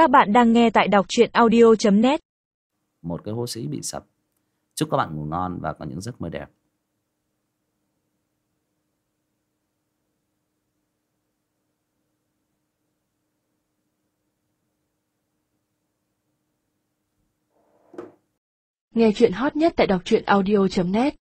Các bạn đang nghe tại đọc truyện audio.net một cái hố sĩ bị sập. Chúc các bạn ngủ ngon và có những giấc mơ đẹp. Nghe chuyện hot nhất tại đọc truyện audio.net